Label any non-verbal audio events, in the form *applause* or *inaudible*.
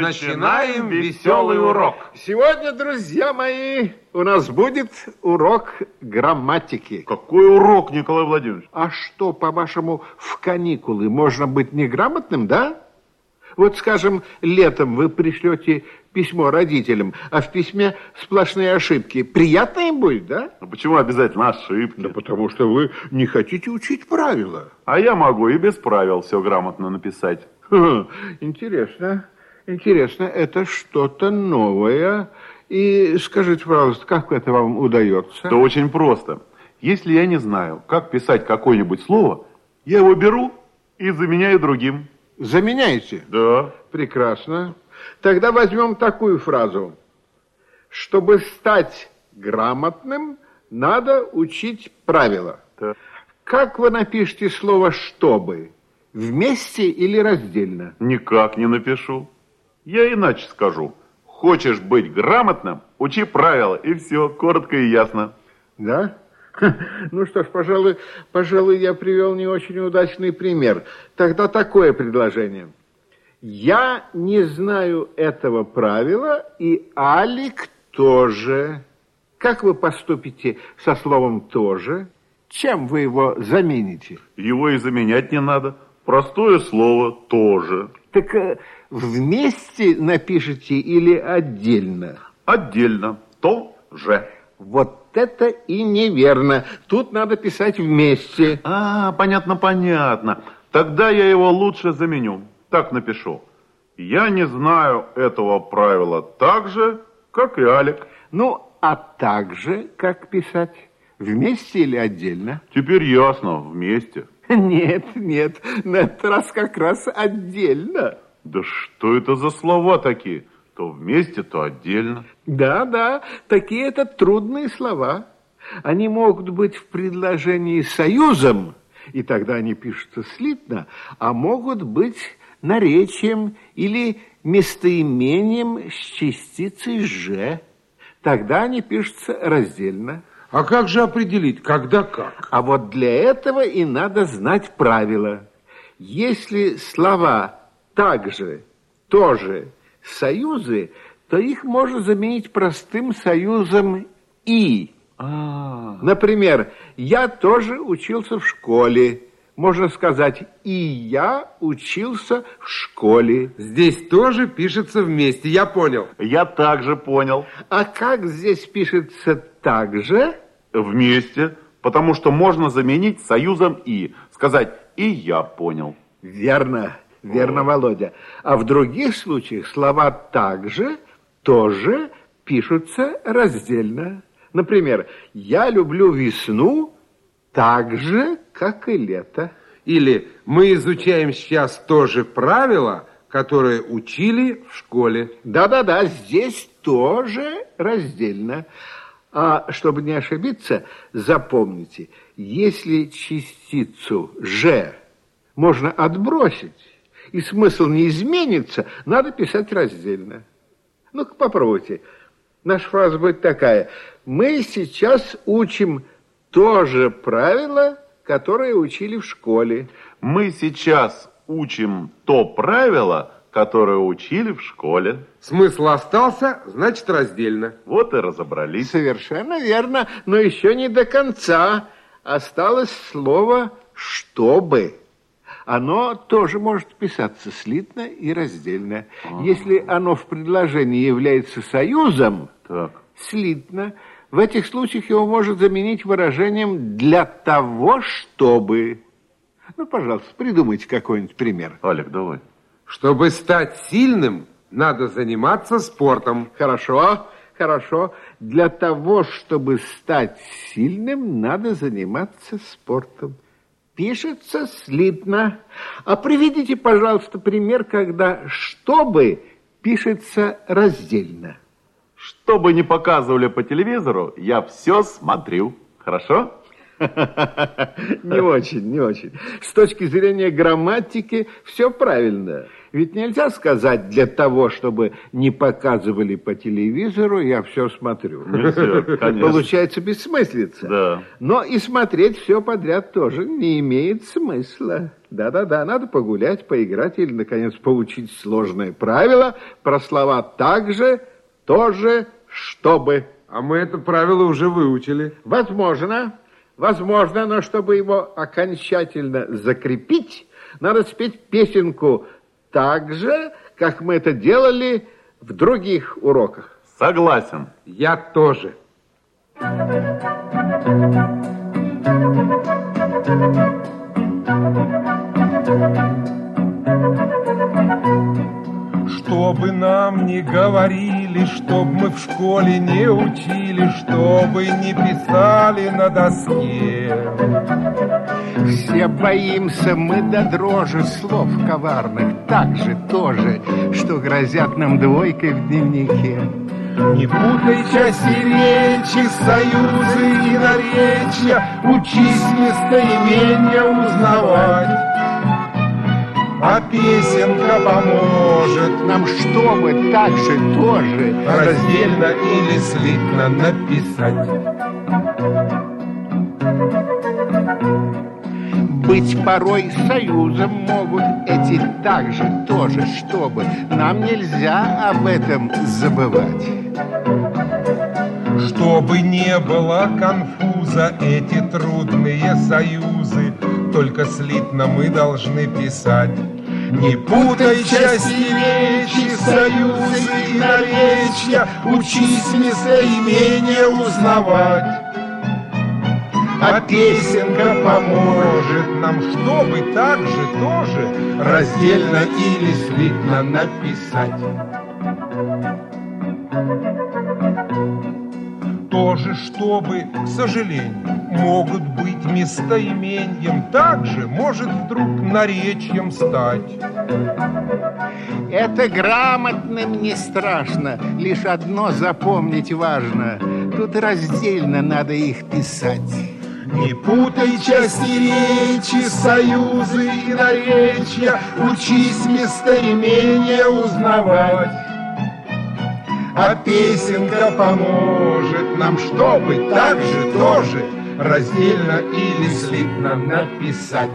Начинаем веселый урок. Сегодня, друзья мои, у нас будет урок грамматики. Какой урок, Николай Владимирович? А что, по-вашему, в каникулы можно быть неграмотным, да? Вот, скажем, летом вы пришлете письмо родителям, а в письме сплошные ошибки. Приятно им будет, да? А почему обязательно ошибки? Да потому что вы не хотите учить правила. А я могу и без правил все грамотно написать. Интересно, интересно, это что-то новое. И скажите, пожалуйста, как это вам удается? Да очень просто. Если я не знаю, как писать какое-нибудь слово, я его беру и заменяю другим. Заменяете? Да. Прекрасно. Тогда возьмем такую фразу. Чтобы стать грамотным, надо учить правила. Да. Как вы напишете слово «чтобы»? Вместе или раздельно? Никак не напишу. Я иначе скажу. Хочешь быть грамотным, учи правила, и все, коротко и ясно. Да? Ну что ж, пожалуй, пожалуй, я привел не очень удачный пример. Тогда такое предложение. Я не знаю этого правила, и Алик тоже. Как вы поступите со словом «тоже»? Чем вы его замените? Его и заменять не надо. Простое слово «тоже». Так э, вместе напишите или отдельно? Отдельно. То же. Вот это и неверно. Тут надо писать вместе. А, понятно, понятно. Тогда я его лучше заменю. Так напишу. Я не знаю этого правила так же, как и Алик. Ну, а также как писать? Вместе или отдельно? Теперь ясно, вместе. *laughs* Нет, нет, на этот раз как раз отдельно. Да что это за слова такие? То вместе, то отдельно. Да, да, такие это трудные слова. Они могут быть в предложении союзом, и тогда они пишутся слитно, а могут быть наречием или местоимением с частицей «же». Тогда они пишутся раздельно. А как же определить, когда как? А вот для этого и надо знать правила. Если слова «также», «тоже», «союзы», то их можно заменить простым союзом «и». А, Например, «я тоже учился в школе». Можно сказать «и я учился в школе». Здесь тоже пишется вместе, я понял. я также понял. А как здесь пишется «так же»? Вместе, потому что можно заменить союзом «и». Сказать «и я понял». Верно, верно, Володя. А в других случаях слова «также» тоже пишутся раздельно. Например, «я люблю весну так же, как и лето». Или мы изучаем сейчас тоже правила, которые учили в школе. Да-да-да, здесь тоже раздельно. А чтобы не ошибиться, запомните, если частицу «же» можно отбросить, и смысл не изменится, надо писать раздельно. Ну-ка попробуйте. Наша фраза будет такая. Мы сейчас учим то же правило, которое учили в школе. Мы сейчас учим то правило, которое учили в школе. Смысл остался, значит раздельно. Вот и разобрались. Совершенно верно, но еще не до конца. Осталось слово «чтобы». Оно тоже может писаться слитно и раздельно. Если оно в предложении является союзом, Так. слитно, в этих случаях его может заменить выражением «для того, чтобы». Ну, пожалуйста, придумайте какой-нибудь пример. Алик, давай. Чтобы стать сильным, надо заниматься спортом. Хорошо, хорошо. Для того, чтобы стать сильным, надо заниматься спортом. Пишется слитно. А приведите, пожалуйста, пример, когда «чтобы» пишется раздельно. Что бы ни показывали по телевизору, я все смотрю. Хорошо? *laughs* Не очень, не очень. С точки зрения грамматики все правильно. Ведь нельзя сказать для того, чтобы не показывали по телевизору, я все смотрю. Нельзя, *laughs* конечно. Получается бессмыслица. Да. Но и смотреть все подряд тоже не имеет смысла. Да-да-да, надо погулять, поиграть или, наконец, получить сложные правила про слова также, тоже, чтобы. А мы это правило уже выучили. Возможно, возможно, но чтобы его окончательно закрепить, надо спеть песенку так же, как мы это делали в других уроках. Согласен. Я тоже. Чтобы нам не говорили, чтоб мы в школе не учили, чтобы не писали на доске. Все боимся мы до дрожи слов коварных, так же тоже, что грозят нам двойкой в дневнике. Не путай части речи, союзы и наречия, Учись местоимения узнавать. А песенка поможет Нам чтобы так же тоже раздельно или слитно написать. быть порой союзом могут эти также тоже, чтобы нам нельзя об этом забывать. Чтобы не было конфуза, эти трудные союзы Только слитно мы должны писать. Не путай части речи, союзы и наречия, Учись местоимения узнавать. А песенка поможет нам, чтобы так же тоже Раздельно или слитно написать. Тоже, чтобы, к сожалению, могут быть местоимением, также может вдруг наречием стать. Это грамотным не страшно, лишь одно запомнить важно. Тут раздельно надо их писать. Не путай части речи, союзы и наречия, Учись местоимения узнавать. А песенка поможет нам, чтобы так же тоже Раздельно или слитно написать.